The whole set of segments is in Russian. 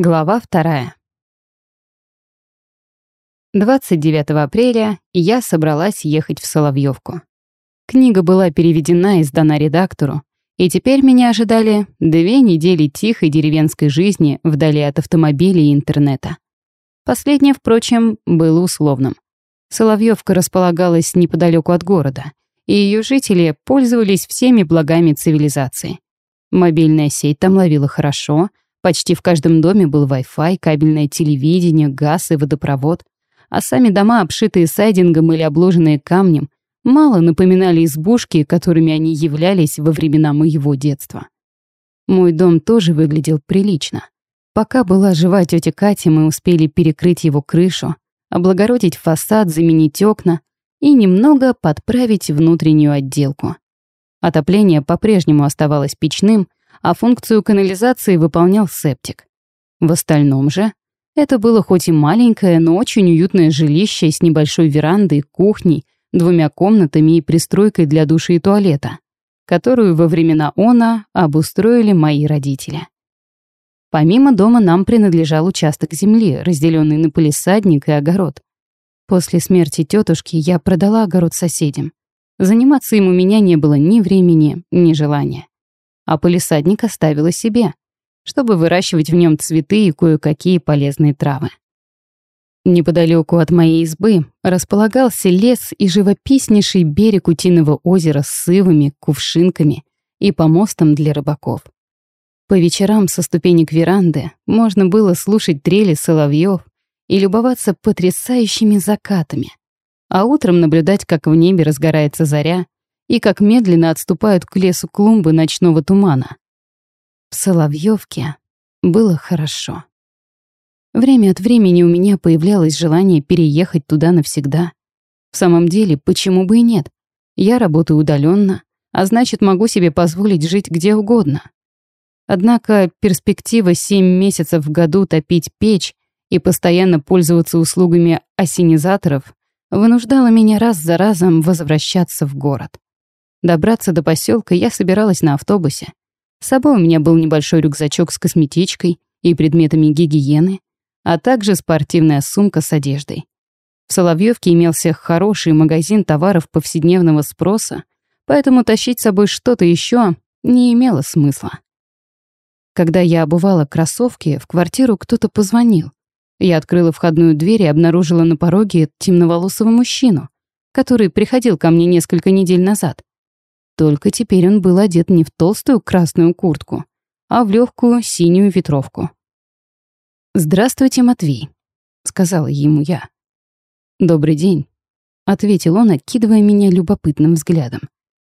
Глава вторая. 29 апреля я собралась ехать в Соловьевку. Книга была переведена и сдана редактору, и теперь меня ожидали две недели тихой деревенской жизни вдали от автомобилей и интернета. Последнее, впрочем, было условным. Соловьевка располагалась неподалеку от города, и ее жители пользовались всеми благами цивилизации. Мобильная сеть там ловила хорошо — Почти в каждом доме был Wi-Fi, кабельное телевидение, газ и водопровод, а сами дома, обшитые сайдингом или обложенные камнем, мало напоминали избушки, которыми они являлись во времена моего детства. Мой дом тоже выглядел прилично. Пока была жива тетя Катя, мы успели перекрыть его крышу, облагородить фасад, заменить окна и немного подправить внутреннюю отделку. Отопление по-прежнему оставалось печным, а функцию канализации выполнял септик. В остальном же это было хоть и маленькое, но очень уютное жилище с небольшой верандой, кухней, двумя комнатами и пристройкой для души и туалета, которую во времена ОНА обустроили мои родители. Помимо дома нам принадлежал участок земли, разделенный на полисадник и огород. После смерти тетушки я продала огород соседям. Заниматься им у меня не было ни времени, ни желания а полисадник оставила себе, чтобы выращивать в нем цветы и кое-какие полезные травы. Неподалеку от моей избы располагался лес и живописнейший берег Утиного озера с сывами, кувшинками и помостом для рыбаков. По вечерам со ступенек веранды можно было слушать трели соловьев и любоваться потрясающими закатами, а утром наблюдать, как в небе разгорается заря и как медленно отступают к лесу клумбы ночного тумана. В Соловьевке было хорошо. Время от времени у меня появлялось желание переехать туда навсегда. В самом деле, почему бы и нет? Я работаю удаленно, а значит, могу себе позволить жить где угодно. Однако перспектива семь месяцев в году топить печь и постоянно пользоваться услугами осенизаторов вынуждала меня раз за разом возвращаться в город. Добраться до поселка я собиралась на автобусе. С собой у меня был небольшой рюкзачок с косметичкой и предметами гигиены, а также спортивная сумка с одеждой. В Соловьевке имелся хороший магазин товаров повседневного спроса, поэтому тащить с собой что-то еще не имело смысла. Когда я обувала кроссовки, в квартиру кто-то позвонил. Я открыла входную дверь и обнаружила на пороге темноволосого мужчину, который приходил ко мне несколько недель назад. Только теперь он был одет не в толстую красную куртку, а в легкую синюю ветровку. «Здравствуйте, Матвей», — сказала ему я. «Добрый день», — ответил он, окидывая меня любопытным взглядом.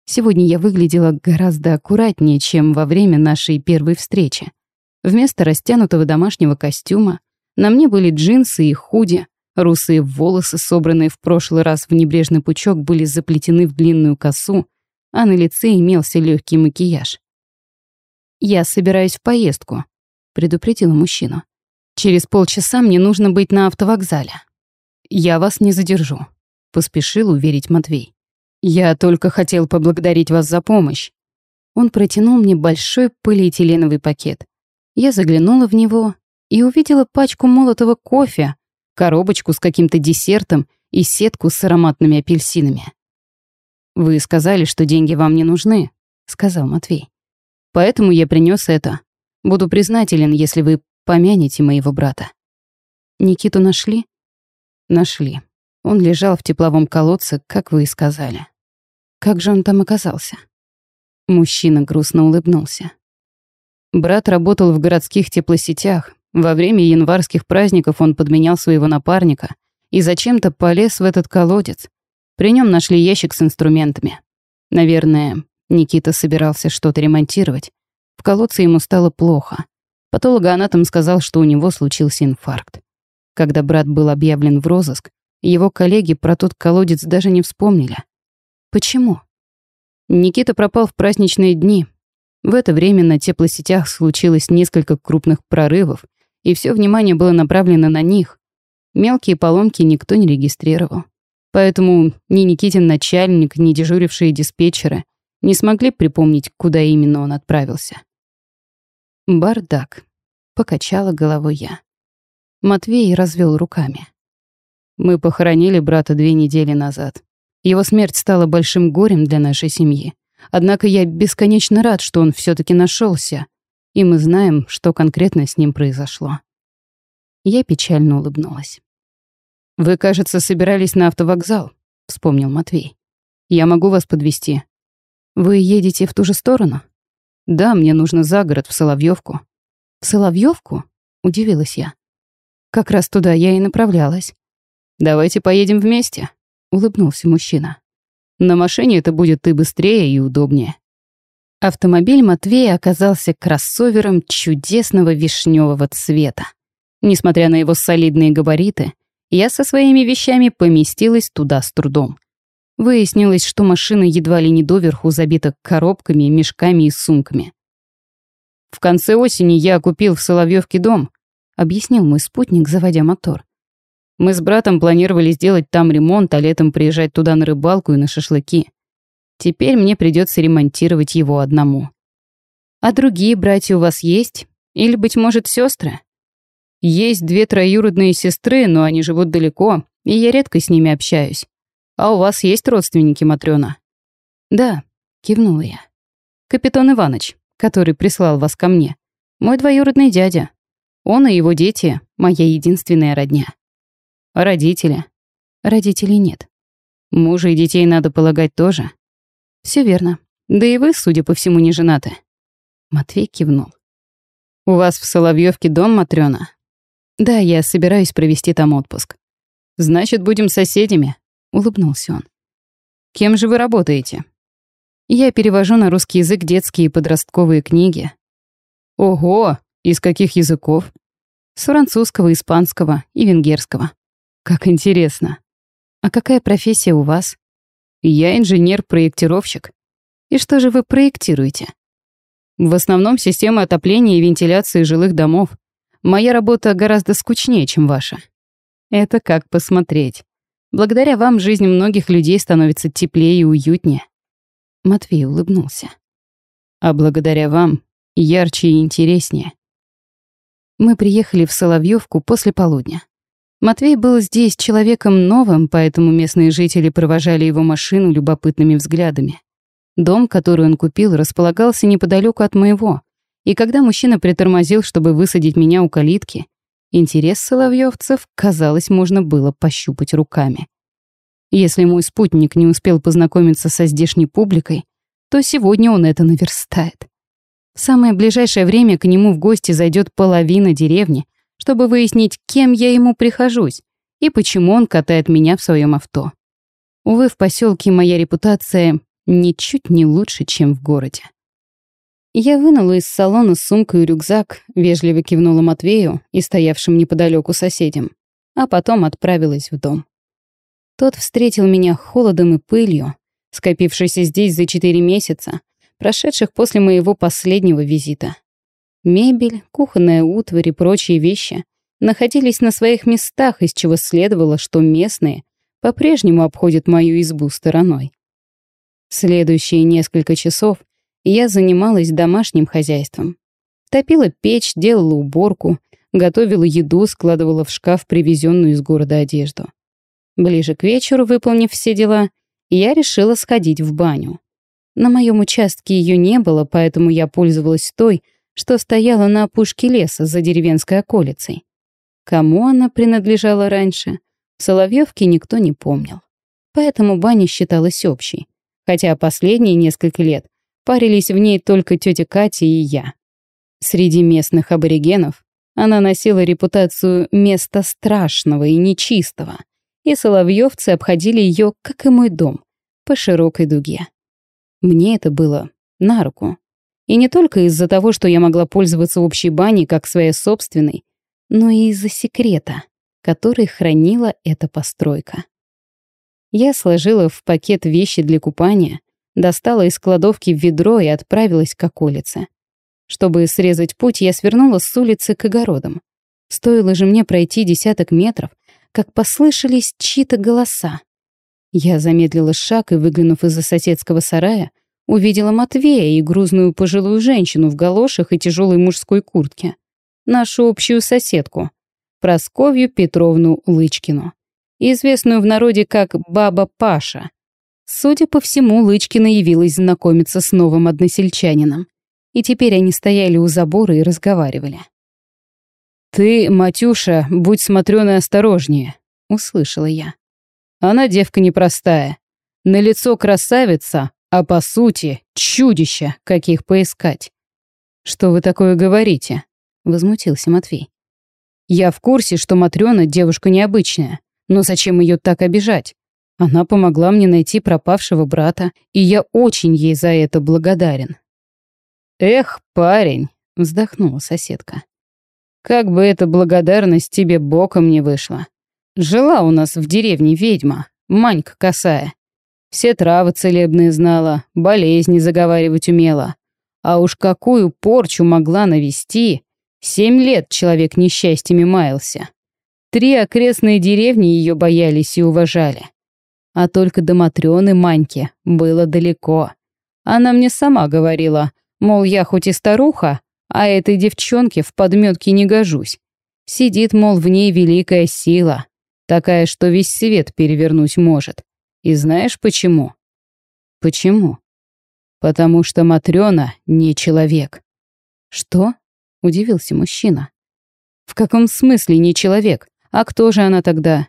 Сегодня я выглядела гораздо аккуратнее, чем во время нашей первой встречи. Вместо растянутого домашнего костюма на мне были джинсы и худи, русые волосы, собранные в прошлый раз в небрежный пучок, были заплетены в длинную косу, а на лице имелся легкий макияж. «Я собираюсь в поездку», — предупредила мужчина. «Через полчаса мне нужно быть на автовокзале». «Я вас не задержу», — поспешил уверить Матвей. «Я только хотел поблагодарить вас за помощь». Он протянул мне большой полиэтиленовый пакет. Я заглянула в него и увидела пачку молотого кофе, коробочку с каким-то десертом и сетку с ароматными апельсинами. «Вы сказали, что деньги вам не нужны», — сказал Матвей. «Поэтому я принес это. Буду признателен, если вы помянете моего брата». «Никиту нашли?» «Нашли. Он лежал в тепловом колодце, как вы и сказали». «Как же он там оказался?» Мужчина грустно улыбнулся. Брат работал в городских теплосетях. Во время январских праздников он подменял своего напарника и зачем-то полез в этот колодец. При нем нашли ящик с инструментами. Наверное, Никита собирался что-то ремонтировать. В колодце ему стало плохо. Патологоанатом сказал, что у него случился инфаркт. Когда брат был объявлен в розыск, его коллеги про тот колодец даже не вспомнили. Почему? Никита пропал в праздничные дни. В это время на теплосетях случилось несколько крупных прорывов, и все внимание было направлено на них. Мелкие поломки никто не регистрировал. Поэтому ни Никитин начальник, ни дежурившие диспетчеры не смогли припомнить, куда именно он отправился. «Бардак», — Покачала головой я. Матвей развел руками. Мы похоронили брата две недели назад. Его смерть стала большим горем для нашей семьи. Однако я бесконечно рад, что он все таки нашелся, и мы знаем, что конкретно с ним произошло. Я печально улыбнулась. «Вы, кажется, собирались на автовокзал», — вспомнил Матвей. «Я могу вас подвести. Вы едете в ту же сторону?» «Да, мне нужно за город, в Соловьевку. «В Соловьевку? удивилась я. «Как раз туда я и направлялась. «Давайте поедем вместе», — улыбнулся мужчина. «На машине это будет и быстрее, и удобнее». Автомобиль Матвея оказался кроссовером чудесного вишневого цвета. Несмотря на его солидные габариты, я со своими вещами поместилась туда с трудом. Выяснилось, что машина едва ли не доверху забита коробками, мешками и сумками. «В конце осени я купил в Соловьевке дом», — объяснил мой спутник, заводя мотор. Мы с братом планировали сделать там ремонт, а летом приезжать туда на рыбалку и на шашлыки. Теперь мне придется ремонтировать его одному. А другие братья у вас есть? Или, быть может, сестры? Есть две троюродные сестры, но они живут далеко, и я редко с ними общаюсь. А у вас есть родственники, Матрёна? Да, кивнула я. Капитан Иваныч, который прислал вас ко мне. Мой двоюродный дядя. Он и его дети — моя единственная родня. Родители? Родителей нет. Мужа и детей, надо полагать, тоже? Все верно. Да и вы, судя по всему, не женаты. Матвей кивнул. У вас в Соловьевке дом, Матрёна? Да, я собираюсь провести там отпуск. Значит, будем соседями, улыбнулся он. Кем же вы работаете? Я перевожу на русский язык детские и подростковые книги. Ого, из каких языков? С французского, испанского и венгерского. Как интересно. А какая профессия у вас? Я инженер-проектировщик. И что же вы проектируете? В основном системы отопления и вентиляции жилых домов. Моя работа гораздо скучнее, чем ваша. Это как посмотреть. Благодаря вам жизнь многих людей становится теплее и уютнее. Матвей улыбнулся. А благодаря вам ярче и интереснее. Мы приехали в Соловьевку после полудня. Матвей был здесь человеком новым, поэтому местные жители провожали его машину любопытными взглядами. Дом, который он купил, располагался неподалеку от моего, и когда мужчина притормозил, чтобы высадить меня у калитки, интерес соловьевцев, казалось, можно было пощупать руками. Если мой спутник не успел познакомиться со здешней публикой, то сегодня он это наверстает. В самое ближайшее время к нему в гости зайдет половина деревни, чтобы выяснить, кем я ему прихожусь и почему он катает меня в своем авто. Увы, в поселке моя репутация ничуть не лучше, чем в городе. Я вынула из салона сумку и рюкзак, вежливо кивнула Матвею и стоявшим неподалеку соседям, а потом отправилась в дом. Тот встретил меня холодом и пылью, скопившейся здесь за четыре месяца, прошедших после моего последнего визита. Мебель, кухонная утварь и прочие вещи находились на своих местах, из чего следовало, что местные по-прежнему обходят мою избу стороной. Следующие несколько часов я занималась домашним хозяйством. Топила печь, делала уборку, готовила еду, складывала в шкаф привезенную из города одежду. Ближе к вечеру, выполнив все дела, я решила сходить в баню. На моем участке ее не было, поэтому я пользовалась той, что стояла на опушке леса за деревенской околицей. Кому она принадлежала раньше, в Соловьевке никто не помнил. Поэтому баня считалась общей, хотя последние несколько лет парились в ней только тетя Катя и я. Среди местных аборигенов она носила репутацию места страшного и нечистого, и соловьевцы обходили ее, как и мой дом, по широкой дуге. Мне это было на руку. И не только из-за того, что я могла пользоваться общей баней как своей собственной, но и из-за секрета, который хранила эта постройка. Я сложила в пакет вещи для купания, достала из кладовки ведро и отправилась к околице. Чтобы срезать путь, я свернула с улицы к огородам. Стоило же мне пройти десяток метров, как послышались чьи-то голоса. Я замедлила шаг и, выглянув из-за соседского сарая, Увидела Матвея и грузную пожилую женщину в галошах и тяжелой мужской куртке. нашу общую соседку, Просковью Петровну Лычкину, известную в народе как Баба Паша. Судя по всему, Лычкина явилась знакомиться с новым односельчанином, и теперь они стояли у забора и разговаривали. «Ты, Матюша, будь смотрёной осторожнее», — услышала я. «Она девка непростая. На лицо красавица, а по сути чудище, каких поискать». «Что вы такое говорите?» — возмутился Матвей. «Я в курсе, что Матрёна девушка необычная, но зачем её так обижать? Она помогла мне найти пропавшего брата, и я очень ей за это благодарен». «Эх, парень», — вздохнула соседка. Как бы эта благодарность тебе боком не вышла. Жила у нас в деревне ведьма, Манька косая. Все травы целебные знала, болезни заговаривать умела. А уж какую порчу могла навести. Семь лет человек несчастьями маялся. Три окрестные деревни ее боялись и уважали. А только до Матрёны Маньки было далеко. Она мне сама говорила, мол, я хоть и старуха, а этой девчонке в подметке не гожусь. Сидит, мол, в ней великая сила, такая, что весь свет перевернуть может. И знаешь почему? Почему? Потому что Матрёна не человек. Что? Удивился мужчина. В каком смысле не человек? А кто же она тогда?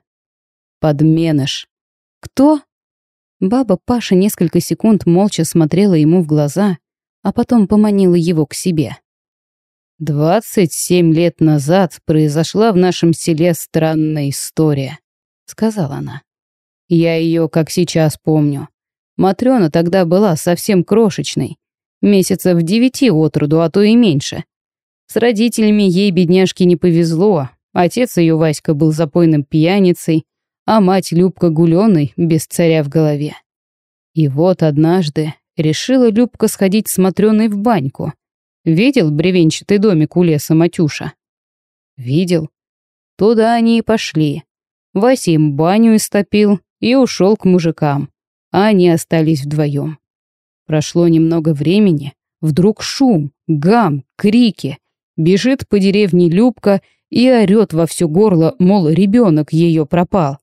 Подменыш. Кто? Баба Паша несколько секунд молча смотрела ему в глаза, а потом поманила его к себе. «Двадцать семь лет назад произошла в нашем селе странная история», — сказала она. «Я ее как сейчас помню. Матрёна тогда была совсем крошечной, месяцев девяти от роду, а то и меньше. С родителями ей, бедняжке, не повезло. Отец ее Васька был запойным пьяницей, а мать Любка гулёной, без царя в голове. И вот однажды решила Любка сходить с Матрёной в баньку. Видел бревенчатый домик у леса Матюша? Видел. Туда они и пошли. Вася им баню истопил и ушел к мужикам, а они остались вдвоем. Прошло немного времени, вдруг шум, гам, крики. Бежит по деревне Любка и орёт во все горло, мол, ребенок ее пропал.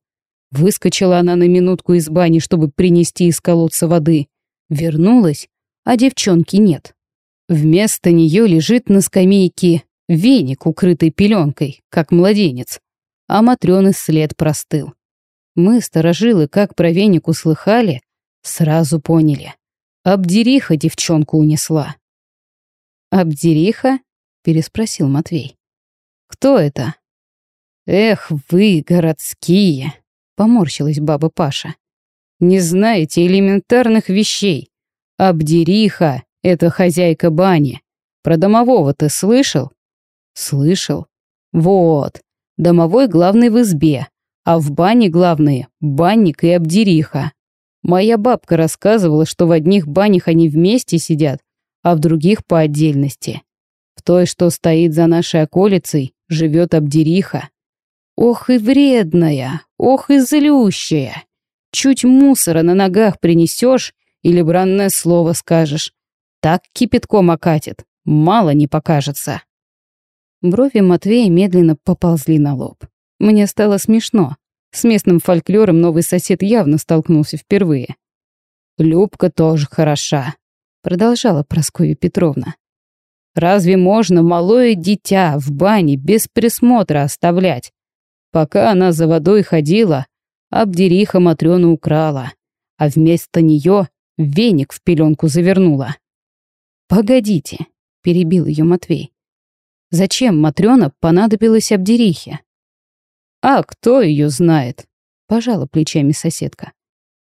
Выскочила она на минутку из бани, чтобы принести из колодца воды. Вернулась, а девчонки нет. Вместо нее лежит на скамейке веник, укрытый пеленкой, как младенец, а Матрёны след простыл. Мы, сторожилы, как про веник услыхали, сразу поняли. Абдериха девчонку унесла. «Абдериха?» — переспросил Матвей. «Кто это?» «Эх вы, городские!» — поморщилась баба Паша. «Не знаете элементарных вещей. Абдериха это хозяйка бани. Про домового ты слышал? Слышал. Вот. Домовой главный в избе, а в бане главные банник и обдериха. Моя бабка рассказывала, что в одних банях они вместе сидят, а в других по отдельности. В той, что стоит за нашей околицей, живет обдериха. Ох и вредная, ох и злющая. Чуть мусора на ногах принесешь или бранное слово скажешь, так кипятком окатит, мало не покажется. Брови Матвея медленно поползли на лоб. Мне стало смешно. С местным фольклором новый сосед явно столкнулся впервые. «Любка тоже хороша», — продолжала Прасковья Петровна. «Разве можно малое дитя в бане без присмотра оставлять? Пока она за водой ходила, Абдериха Матрёну украла, а вместо нее веник в пеленку завернула. «Погодите», — перебил ее Матвей. «Зачем Матрёна понадобилась Абдерихе?» «А кто ее знает?» — пожала плечами соседка.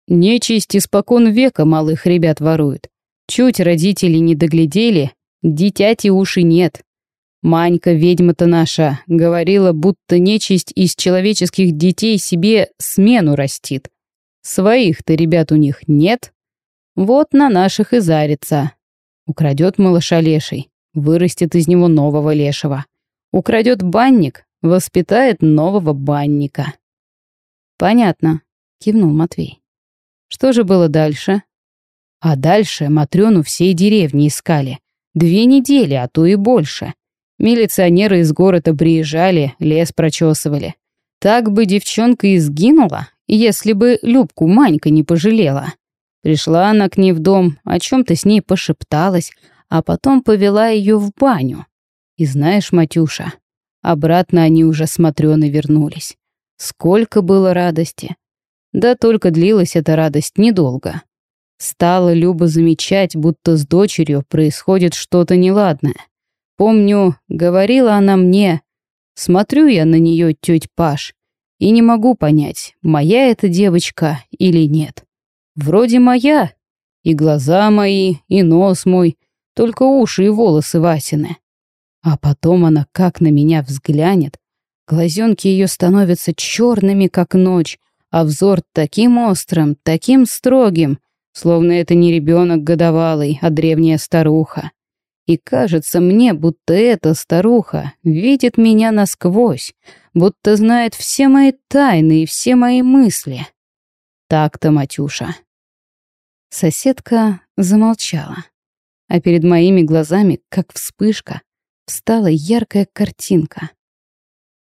«Нечисть испокон века малых ребят ворует. Чуть родители не доглядели, дитяти уши нет. Манька, ведьма-то наша, говорила, будто нечисть из человеческих детей себе смену растит. Своих-то ребят у них нет. Вот на наших и зарится. Украдет малыша леший, вырастет из него нового лешего. Украдет банник, воспитает нового банника. Понятно, кивнул Матвей. Что же было дальше? А дальше Матрёну всей деревни искали. Две недели, а то и больше. Милиционеры из города приезжали, лес прочесывали. Так бы девчонка и сгинула, если бы Любку Манька не пожалела. Пришла она к ней в дом, о чем то с ней пошепталась, а потом повела ее в баню. И знаешь, Матюша, обратно они уже смотрёны вернулись. Сколько было радости. Да только длилась эта радость недолго. Стала Люба замечать, будто с дочерью происходит что-то неладное. Помню, говорила она мне, смотрю я на нее, теть Паш, и не могу понять, моя эта девочка или нет. Вроде моя. И глаза мои, и нос мой, только уши и волосы Васины. А потом она как на меня взглянет. Глазенки ее становятся черными, как ночь, а взор таким острым, таким строгим, словно это не ребенок годовалый, а древняя старуха. И кажется мне, будто эта старуха видит меня насквозь, будто знает все мои тайны и все мои мысли. Так-то, Матюша. Соседка замолчала, а перед моими глазами, как вспышка, встала яркая картинка.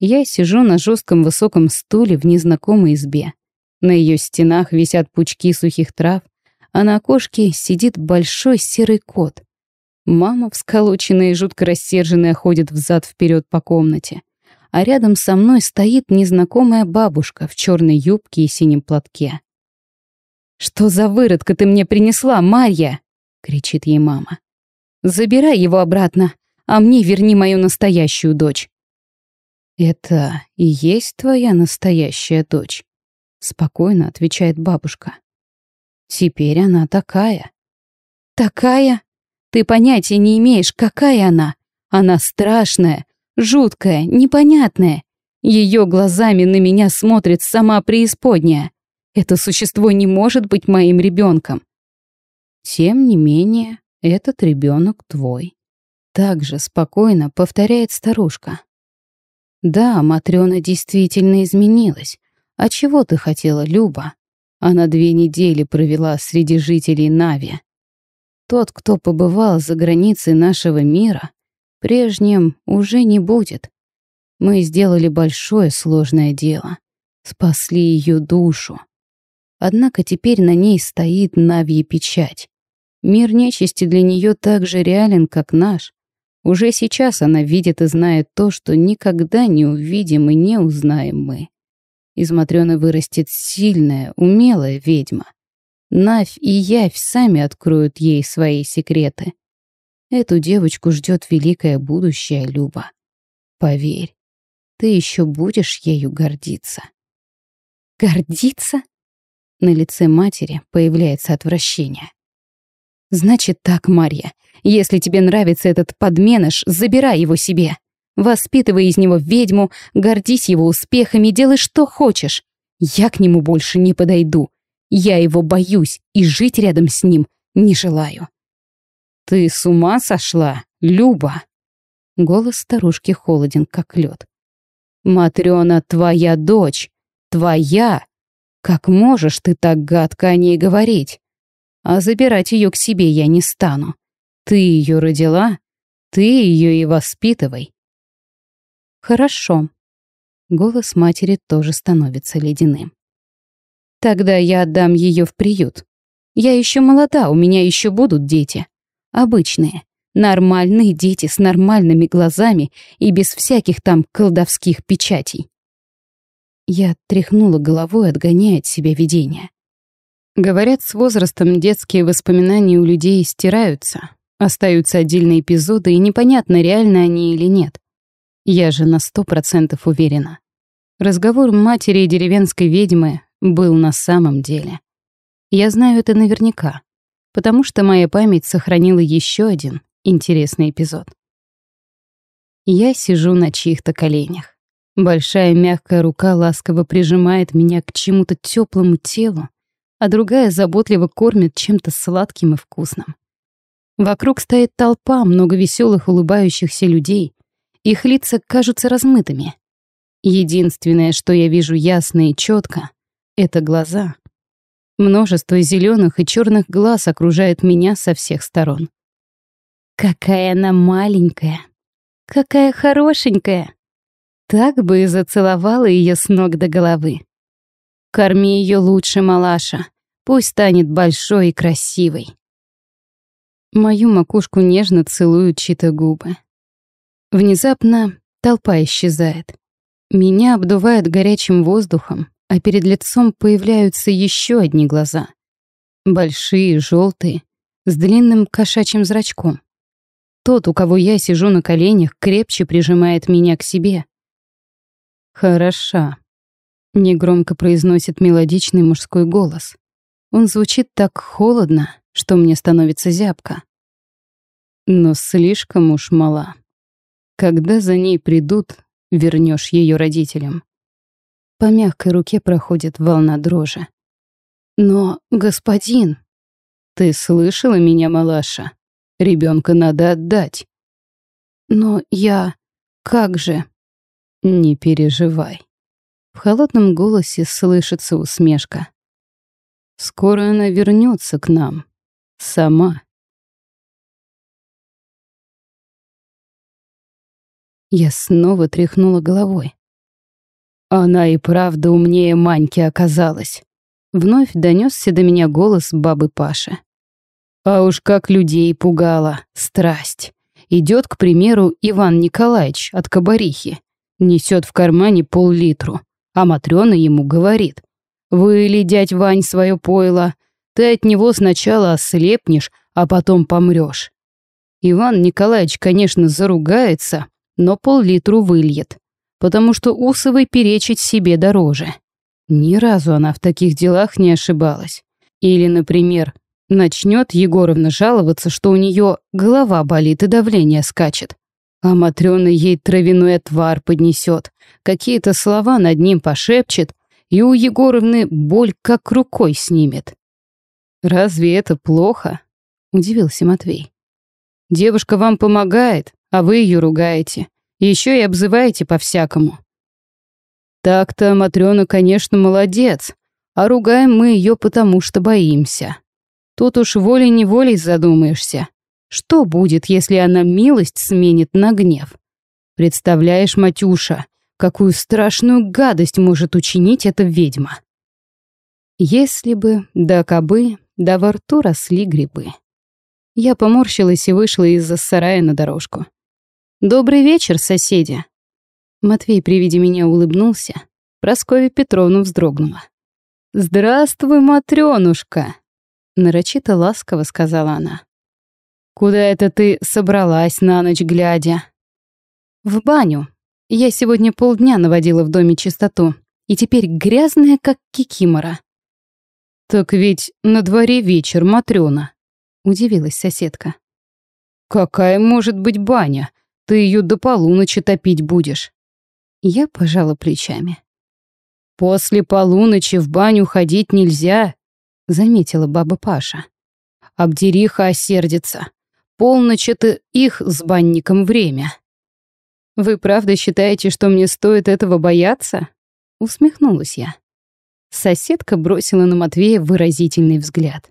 Я сижу на жестком высоком стуле в незнакомой избе. На ее стенах висят пучки сухих трав, а на окошке сидит большой серый кот. Мама, всколоченная и жутко рассерженная, ходит взад вперед по комнате. А рядом со мной стоит незнакомая бабушка в черной юбке и синем платке. «Что за выродка ты мне принесла, Марья?» — кричит ей мама. «Забирай его обратно, а мне верни мою настоящую дочь». «Это и есть твоя настоящая дочь?» — спокойно отвечает бабушка. «Теперь она такая». «Такая? Ты понятия не имеешь, какая она. Она страшная, жуткая, непонятная. Ее глазами на меня смотрит сама преисподняя. Это существо не может быть моим ребенком. Тем не менее, этот ребенок твой. Так же спокойно повторяет старушка. Да, Матрёна действительно изменилась. А чего ты хотела, Люба? Она две недели провела среди жителей Нави. Тот, кто побывал за границей нашего мира, прежним уже не будет. Мы сделали большое сложное дело. Спасли ее душу. Однако теперь на ней стоит Навья печать. Мир нечисти для нее так же реален, как наш. Уже сейчас она видит и знает то, что никогда не увидим и не узнаем мы. Из Матрёны вырастет сильная, умелая ведьма. Навь и Явь сами откроют ей свои секреты. Эту девочку ждет великое будущее, Люба. Поверь, ты еще будешь ею гордиться. Гордиться? На лице матери появляется отвращение. «Значит так, Марья, если тебе нравится этот подменыш, забирай его себе. Воспитывай из него ведьму, гордись его успехами, делай что хочешь. Я к нему больше не подойду. Я его боюсь и жить рядом с ним не желаю». «Ты с ума сошла, Люба?» Голос старушки холоден, как лед. «Матрёна твоя дочь, твоя, как можешь ты так гадко о ней говорить? А забирать ее к себе я не стану. Ты ее родила, ты ее и воспитывай. Хорошо. Голос матери тоже становится ледяным. Тогда я отдам ее в приют. Я еще молода, у меня еще будут дети. Обычные, нормальные дети с нормальными глазами и без всяких там колдовских печатей. Я тряхнула головой, отгоняя от себя видение. Говорят, с возрастом детские воспоминания у людей стираются. Остаются отдельные эпизоды, и непонятно, реально они или нет. Я же на сто процентов уверена. Разговор матери и деревенской ведьмы был на самом деле. Я знаю это наверняка, потому что моя память сохранила еще один интересный эпизод. Я сижу на чьих-то коленях. Большая мягкая рука ласково прижимает меня к чему-то теплому телу, а другая заботливо кормит чем-то сладким и вкусным. Вокруг стоит толпа, много веселых улыбающихся людей. Их лица кажутся размытыми. Единственное, что я вижу ясно и четко, это глаза. Множество зеленых и черных глаз окружает меня со всех сторон. Какая она маленькая, какая хорошенькая!» Так бы и зацеловала ее с ног до головы. «Корми ее лучше, малаша, пусть станет большой и красивой». Мою макушку нежно целуют чьи-то губы. Внезапно толпа исчезает. Меня обдувает горячим воздухом, а перед лицом появляются еще одни глаза. Большие, желтые, с длинным кошачьим зрачком. Тот, у кого я сижу на коленях, крепче прижимает меня к себе. «Хороша», — негромко произносит мелодичный мужской голос. Он звучит так холодно, что мне становится зябко. Но слишком уж мала. Когда за ней придут, вернешь ее родителям. По мягкой руке проходит волна дрожи. Но, господин, ты слышала меня, малаша? Ребенка надо отдать. Но я... Как же? Не переживай. В холодном голосе слышится усмешка. Скоро она вернется к нам. Сама. Я снова тряхнула головой. Она и правда умнее Маньки оказалась. Вновь донесся до меня голос бабы Паши. А уж как людей пугала страсть. Идет, к примеру, Иван Николаевич от кабарихи. Несет в кармане пол-литру, а Матрёна ему говорит. «Выли, дядь Вань, свое пойло. Ты от него сначала ослепнешь, а потом помрешь». Иван Николаевич, конечно, заругается, но пол-литру выльет, потому что Усовой перечить себе дороже. Ни разу она в таких делах не ошибалась. Или, например, начнет Егоровна жаловаться, что у нее голова болит и давление скачет. А Матрёна ей травяной отвар поднесет, какие-то слова над ним пошепчет, и у Егоровны боль как рукой снимет. «Разве это плохо?» — удивился Матвей. «Девушка вам помогает, а вы ее ругаете. Еще и обзываете по-всякому. Так-то Матрёна, конечно, молодец, а ругаем мы ее потому, что боимся. Тут уж волей-неволей задумаешься. Что будет, если она милость сменит на гнев? Представляешь, Матюша, какую страшную гадость может учинить эта ведьма? Если бы, да кабы, да во рту росли грибы. Я поморщилась и вышла из-за сарая на дорожку. «Добрый вечер, соседи!» Матвей при виде меня улыбнулся. Прасковья Петровна вздрогнула. «Здравствуй, Матрёнушка!» Нарочито ласково сказала она. «Куда это ты собралась на ночь глядя?» «В баню. Я сегодня полдня наводила в доме чистоту, и теперь грязная, как кикимора». «Так ведь на дворе вечер, Матрёна», — удивилась соседка. «Какая может быть баня? Ты ее до полуночи топить будешь. Я пожала плечами. После полуночи в баню ходить нельзя, заметила баба Паша. Обдериха осердится. Полночь это их с банником время. Вы правда считаете, что мне стоит этого бояться? Усмехнулась я. Соседка бросила на Матвея выразительный взгляд.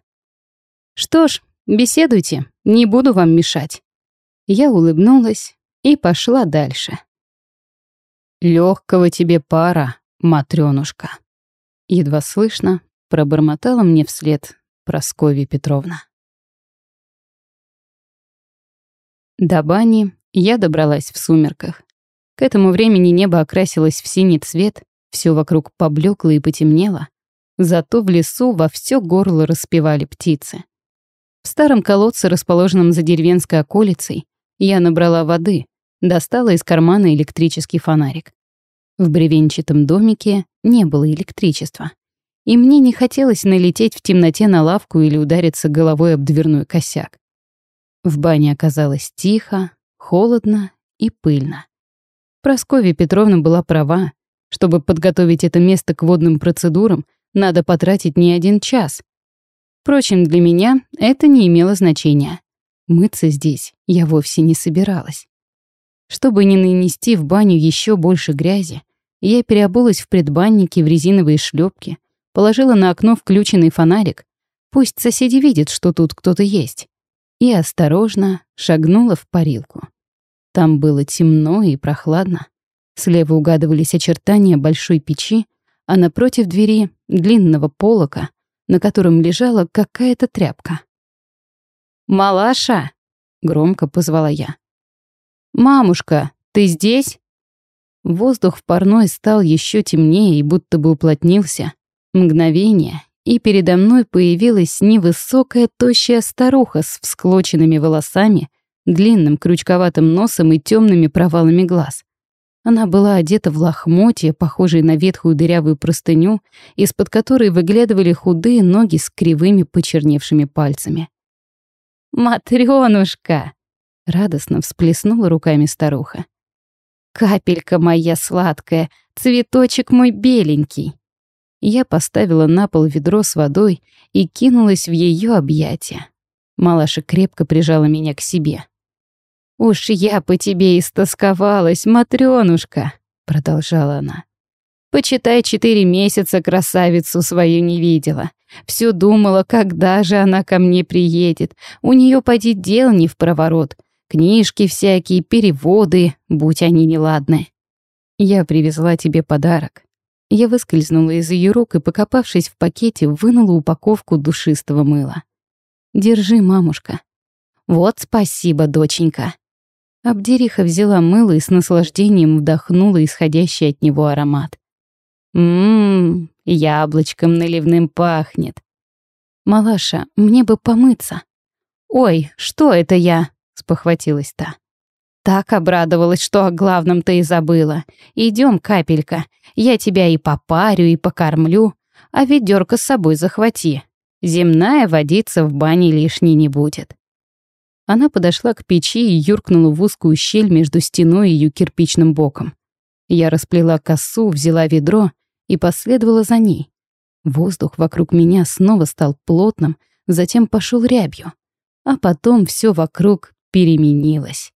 Что ж, беседуйте, не буду вам мешать. Я улыбнулась, и пошла дальше. Легкого тебе пара, матрёнушка. Едва слышно пробормотала мне вслед Прасковья Петровна. До бани я добралась в сумерках. К этому времени небо окрасилось в синий цвет, все вокруг поблекло и потемнело. Зато в лесу во все горло распевали птицы. В старом колодце, расположенном за деревенской околицей, я набрала воды, достала из кармана электрический фонарик. В бревенчатом домике не было электричества. И мне не хотелось налететь в темноте на лавку или удариться головой об дверной косяк. В бане оказалось тихо, холодно и пыльно. Прасковья Петровна была права. Чтобы подготовить это место к водным процедурам, надо потратить не один час. Впрочем, для меня это не имело значения. Мыться здесь я вовсе не собиралась. Чтобы не нанести в баню еще больше грязи, я переобулась в предбаннике в резиновые шлепки, положила на окно включенный фонарик, пусть соседи видят, что тут кто-то есть, и осторожно шагнула в парилку. Там было темно и прохладно. Слева угадывались очертания большой печи, а напротив двери — длинного полока, на котором лежала какая-то тряпка. «Малаша!» — громко позвала я. «Мамушка, ты здесь?» Воздух в парной стал еще темнее и будто бы уплотнился. Мгновение, и передо мной появилась невысокая тощая старуха с всклоченными волосами, длинным крючковатым носом и темными провалами глаз. Она была одета в лохмотье, похожие на ветхую дырявую простыню, из-под которой выглядывали худые ноги с кривыми почерневшими пальцами. «Матрёнушка!» — радостно всплеснула руками старуха. «Капелька моя сладкая, цветочек мой беленький!» Я поставила на пол ведро с водой и кинулась в ее объятия. Малаша крепко прижала меня к себе. «Уж я по тебе истосковалась, матрёнушка», — продолжала она. «Почитай, четыре месяца красавицу свою не видела. Всё думала, когда же она ко мне приедет. У неё поди дел не в проворот. Книжки всякие, переводы, будь они неладны. Я привезла тебе подарок». Я выскользнула из её рук и, покопавшись в пакете, вынула упаковку душистого мыла. «Держи, мамушка». «Вот спасибо, доченька», Абдериха взяла мыло и с наслаждением вдохнула исходящий от него аромат. «Ммм, яблочком наливным пахнет». «Малаша, мне бы помыться». «Ой, что это я?» — спохватилась та. Так обрадовалась, что о главном-то и забыла. Идем, капелька, я тебя и попарю, и покормлю, а ведерко с собой захвати. Земная водица в бане лишней не будет. Она подошла к печи и юркнула в узкую щель между стеной и ее кирпичным боком. Я расплела косу, взяла ведро и последовала за ней. Воздух вокруг меня снова стал плотным, затем пошел рябью, а потом все вокруг переменилось.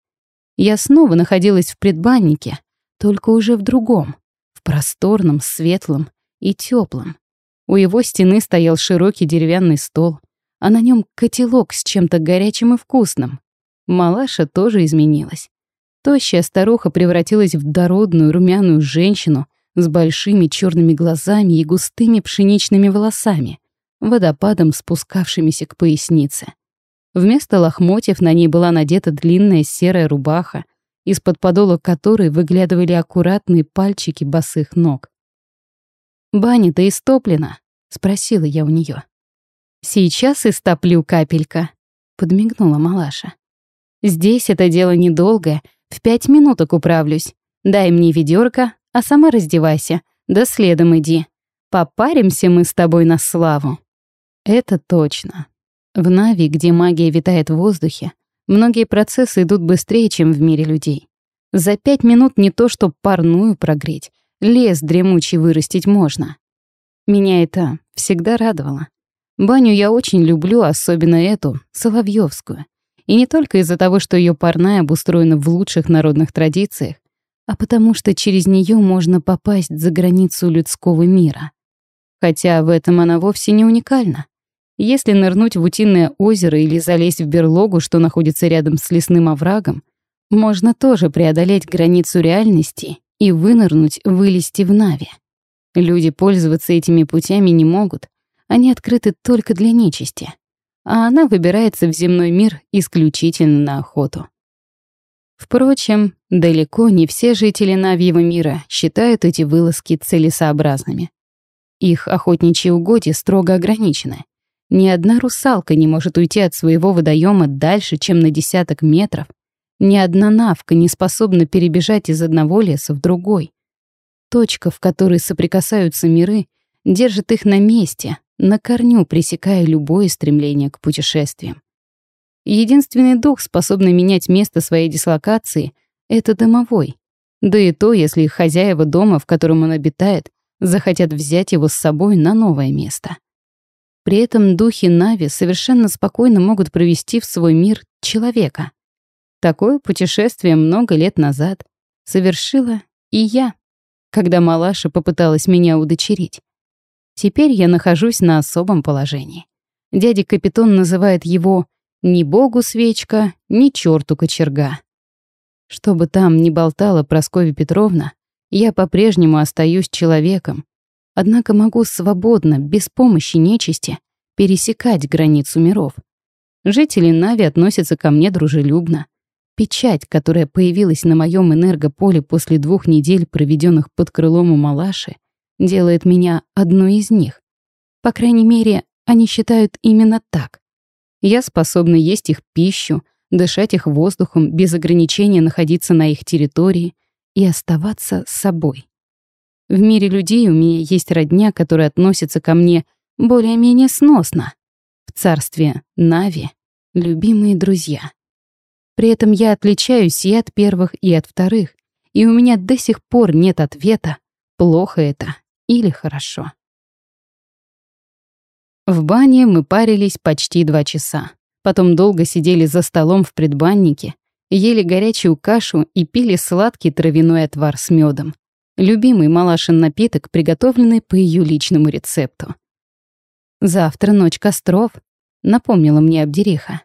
Я снова находилась в предбаннике, только уже в другом, в просторном, светлом и теплом. У его стены стоял широкий деревянный стол — а на нем котелок с чем-то горячим и вкусным. Малаша тоже изменилась. Тощая старуха превратилась в дородную румяную женщину с большими черными глазами и густыми пшеничными волосами, водопадом спускавшимися к пояснице. Вместо лохмотьев на ней была надета длинная серая рубаха, из-под подола которой выглядывали аккуратные пальчики босых ног. «Баня-то истоплена?» — спросила я у нее. «Сейчас истоплю капелька», — подмигнула малаша. «Здесь это дело недолгое, в пять минуток управлюсь. Дай мне ведерко, а сама раздевайся, да следом иди. Попаримся мы с тобой на славу». Это точно. В Нави, где магия витает в воздухе, многие процессы идут быстрее, чем в мире людей. За пять минут не то что парную прогреть, лес дремучий вырастить можно. Меня это всегда радовало. Баню я очень люблю, особенно эту, Соловьевскую. И не только из-за того, что ее парная обустроена в лучших народных традициях, а потому что через нее можно попасть за границу людского мира. Хотя в этом она вовсе не уникальна. Если нырнуть в утиное озеро или залезть в берлогу, что находится рядом с лесным оврагом, можно тоже преодолеть границу реальности и вынырнуть, вылезти в Нави. Люди пользоваться этими путями не могут, они открыты только для нечисти, а она выбирается в земной мир исключительно на охоту. Впрочем, далеко не все жители Навьего мира считают эти вылазки целесообразными. Их охотничьи угодья строго ограничены. Ни одна русалка не может уйти от своего водоема дальше, чем на десяток метров. Ни одна навка не способна перебежать из одного леса в другой. Точка, в которой соприкасаются миры, держит их на месте, на корню пресекая любое стремление к путешествиям. Единственный дух, способный менять место своей дислокации, — это домовой. Да и то, если хозяева дома, в котором он обитает, захотят взять его с собой на новое место. При этом духи Нави совершенно спокойно могут провести в свой мир человека. Такое путешествие много лет назад совершила и я, когда Малаша попыталась меня удочерить. Теперь я нахожусь на особом положении. Дядя Капитон называет его «ни богу свечка, ни черту кочерга». Что бы там ни болтала Прасковья Петровна, я по-прежнему остаюсь человеком, однако могу свободно, без помощи нечисти, пересекать границу миров. Жители Нави относятся ко мне дружелюбно. Печать, которая появилась на моем энергополе после двух недель, проведенных под крылом у Малаши, делает меня одной из них. По крайней мере, они считают именно так. Я способна есть их пищу, дышать их воздухом, без ограничения находиться на их территории и оставаться собой. В мире людей у меня есть родня, которая относится ко мне более-менее сносно. В царстве Нави — любимые друзья. При этом я отличаюсь и от первых, и от вторых, и у меня до сих пор нет ответа, плохо это или хорошо. В бане мы парились почти два часа. Потом долго сидели за столом в предбаннике, ели горячую кашу и пили сладкий травяной отвар с медом. Любимый малашин напиток, приготовленный по ее личному рецепту. «Завтра ночь костров», — напомнила мне Абдериха.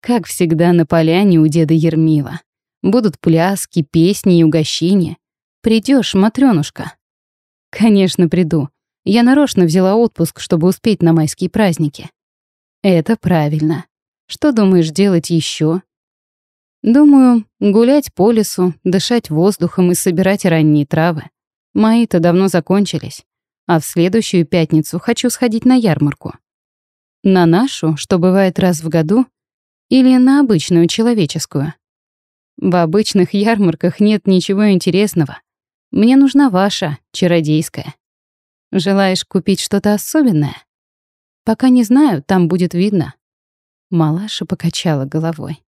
Как всегда на поляне у деда Ермила. Будут пляски, песни и угощения. Придешь, матрёнушка?» «Конечно, приду. Я нарочно взяла отпуск, чтобы успеть на майские праздники». «Это правильно. Что думаешь делать еще? Думаю, гулять по лесу, дышать воздухом и собирать ранние травы. Мои-то давно закончились. А в следующую пятницу хочу сходить на ярмарку. На нашу, что бывает раз в году, или на обычную человеческую. В обычных ярмарках нет ничего интересного. Мне нужна ваша, чародейская. Желаешь купить что-то особенное? Пока не знаю, там будет видно. Малаша покачала головой.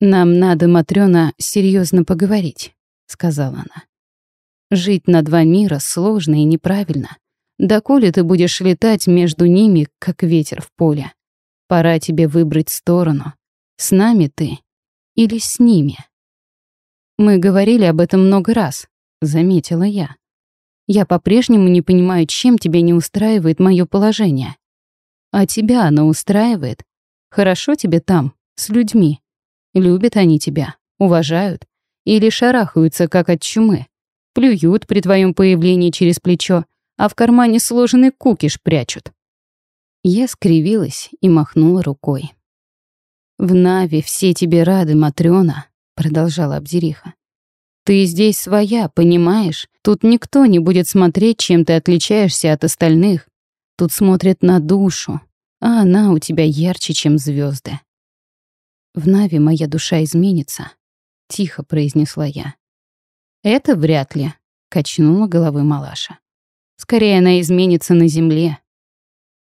«Нам надо, Матрёна, серьезно поговорить», — сказала она. «Жить на два мира сложно и неправильно. Доколе ты будешь летать между ними, как ветер в поле? Пора тебе выбрать сторону. С нами ты или с ними?» «Мы говорили об этом много раз», — заметила я. «Я по-прежнему не понимаю, чем тебя не устраивает мое положение. А тебя оно устраивает? Хорошо тебе там, с людьми. Любят они тебя, уважают. Или шарахаются, как от чумы. Плюют при твоем появлении через плечо, а в кармане сложенный кукиш прячут. Я скривилась и махнула рукой. «В Нави все тебе рады, Матрёна», — продолжала Абдериха. «Ты здесь своя, понимаешь? Тут никто не будет смотреть, чем ты отличаешься от остальных. Тут смотрят на душу, а она у тебя ярче, чем звезды. В Нави моя душа изменится, тихо произнесла я. Это вряд ли, качнула головой Малаша. Скорее она изменится на земле.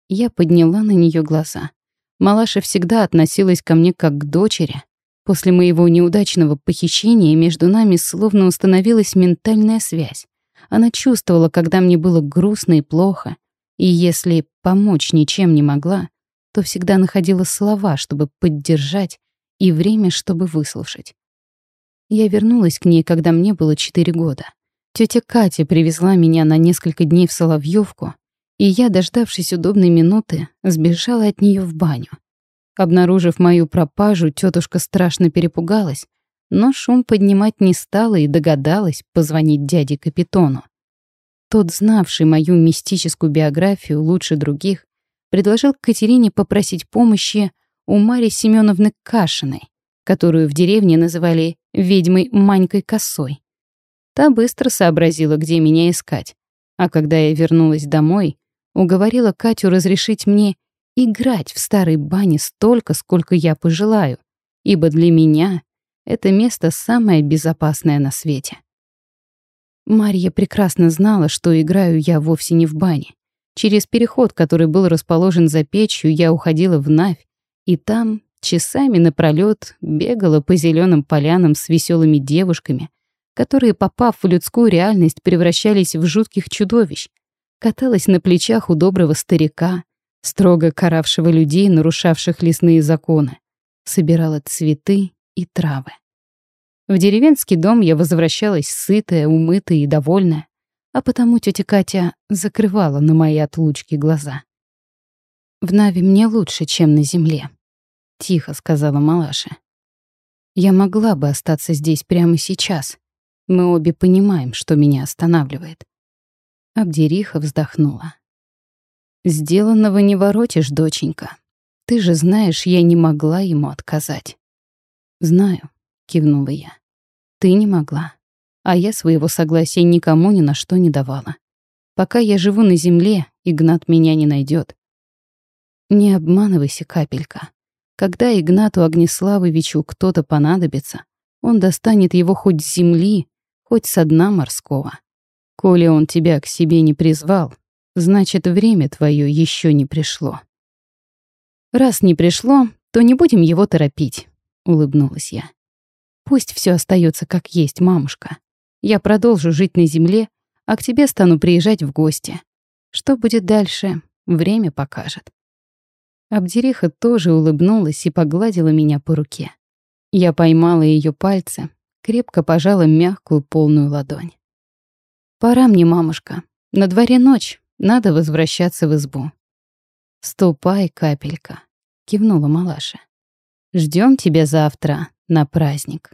Я подняла на нее глаза. Малаша всегда относилась ко мне как к дочери. После моего неудачного похищения между нами словно установилась ментальная связь. Она чувствовала, когда мне было грустно и плохо, и если помочь ничем не могла, то всегда находила слова, чтобы поддержать, и время, чтобы выслушать. Я вернулась к ней, когда мне было четыре года. Тетя Катя привезла меня на несколько дней в Соловьевку, и я, дождавшись удобной минуты, сбежала от нее в баню. Обнаружив мою пропажу, тетушка страшно перепугалась, но шум поднимать не стала и догадалась позвонить дяде Капитону. Тот, знавший мою мистическую биографию лучше других, предложил Катерине попросить помощи у Марии Семеновны Кашиной, которую в деревне называли ведьмой Манькой Косой. Та быстро сообразила, где меня искать, а когда я вернулась домой, уговорила Катю разрешить мне играть в старой бане столько, сколько я пожелаю, ибо для меня это место самое безопасное на свете. Марья прекрасно знала, что играю я вовсе не в бане. Через переход, который был расположен за печью, я уходила в Навь, и там часами напролёт бегала по зеленым полянам с веселыми девушками, которые, попав в людскую реальность, превращались в жутких чудовищ, каталась на плечах у доброго старика, строго каравшего людей, нарушавших лесные законы, собирала цветы и травы. В деревенский дом я возвращалась сытая, умытая и довольная, а потому тетя Катя закрывала на мои отлучки глаза. «В Нави мне лучше, чем на земле», — тихо сказала Малаша. Я могла бы остаться здесь прямо сейчас. Мы обе понимаем, что меня останавливает. Абдериха вздохнула. «Сделанного не воротишь, доченька. Ты же знаешь, я не могла ему отказать». «Знаю», — кивнула я. «Ты не могла. А я своего согласия никому ни на что не давала. Пока я живу на земле, Игнат меня не найдет. Не обманывайся, капелька. Когда Игнату Огнеславовичу кто-то понадобится, он достанет его хоть с земли, хоть со дна морского. Коли он тебя к себе не призвал, значит, время твое еще не пришло. Раз не пришло, то не будем его торопить, улыбнулась я. Пусть все остается как есть, мамушка. Я продолжу жить на земле, а к тебе стану приезжать в гости. Что будет дальше, время покажет. Абдериха тоже улыбнулась и погладила меня по руке. Я поймала ее пальцы, крепко пожала мягкую полную ладонь. «Пора мне, мамушка. На дворе ночь, надо возвращаться в избу». «Ступай, капелька», — кивнула малаша. Ждем тебя завтра на праздник».